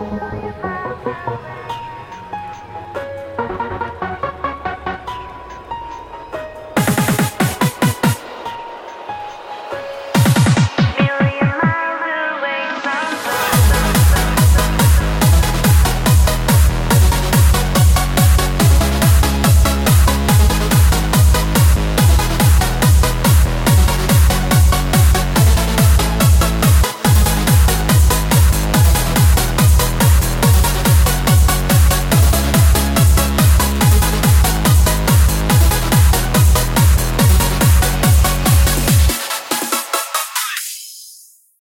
Música